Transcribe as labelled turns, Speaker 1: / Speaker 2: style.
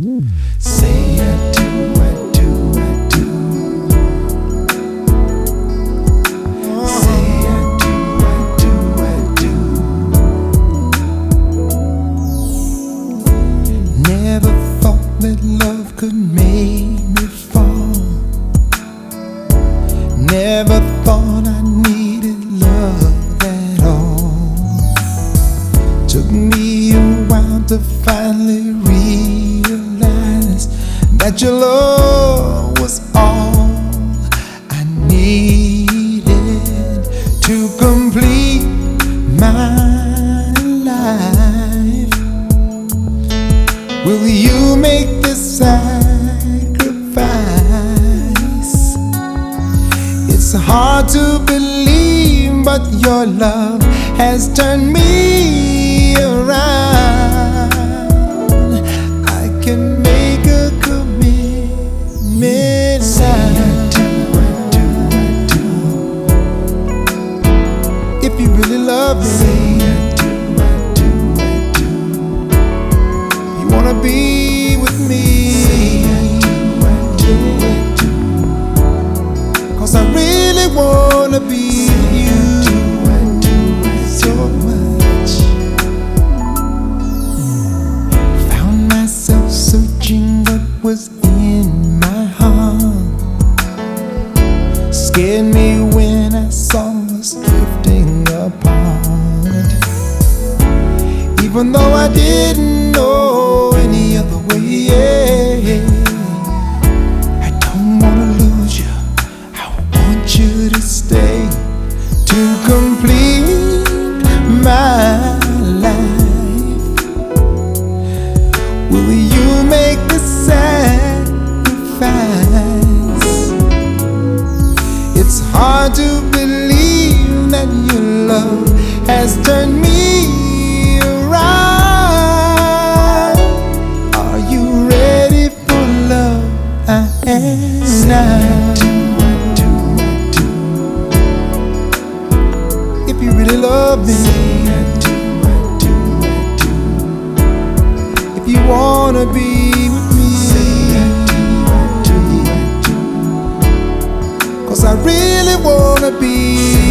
Speaker 1: Say I do, I do, I do. Say I do, I do, I do. Never thought that love could make me fall. Never thought I needed love at all. Took me a while to finally realize that your love was all I needed to complete my life. Will you make this sacrifice? It's hard to believe, but your love has turned me Scared me hard to believe that your love has turned me around. Are you ready for love? I am now. If you really love me, if you wanna be be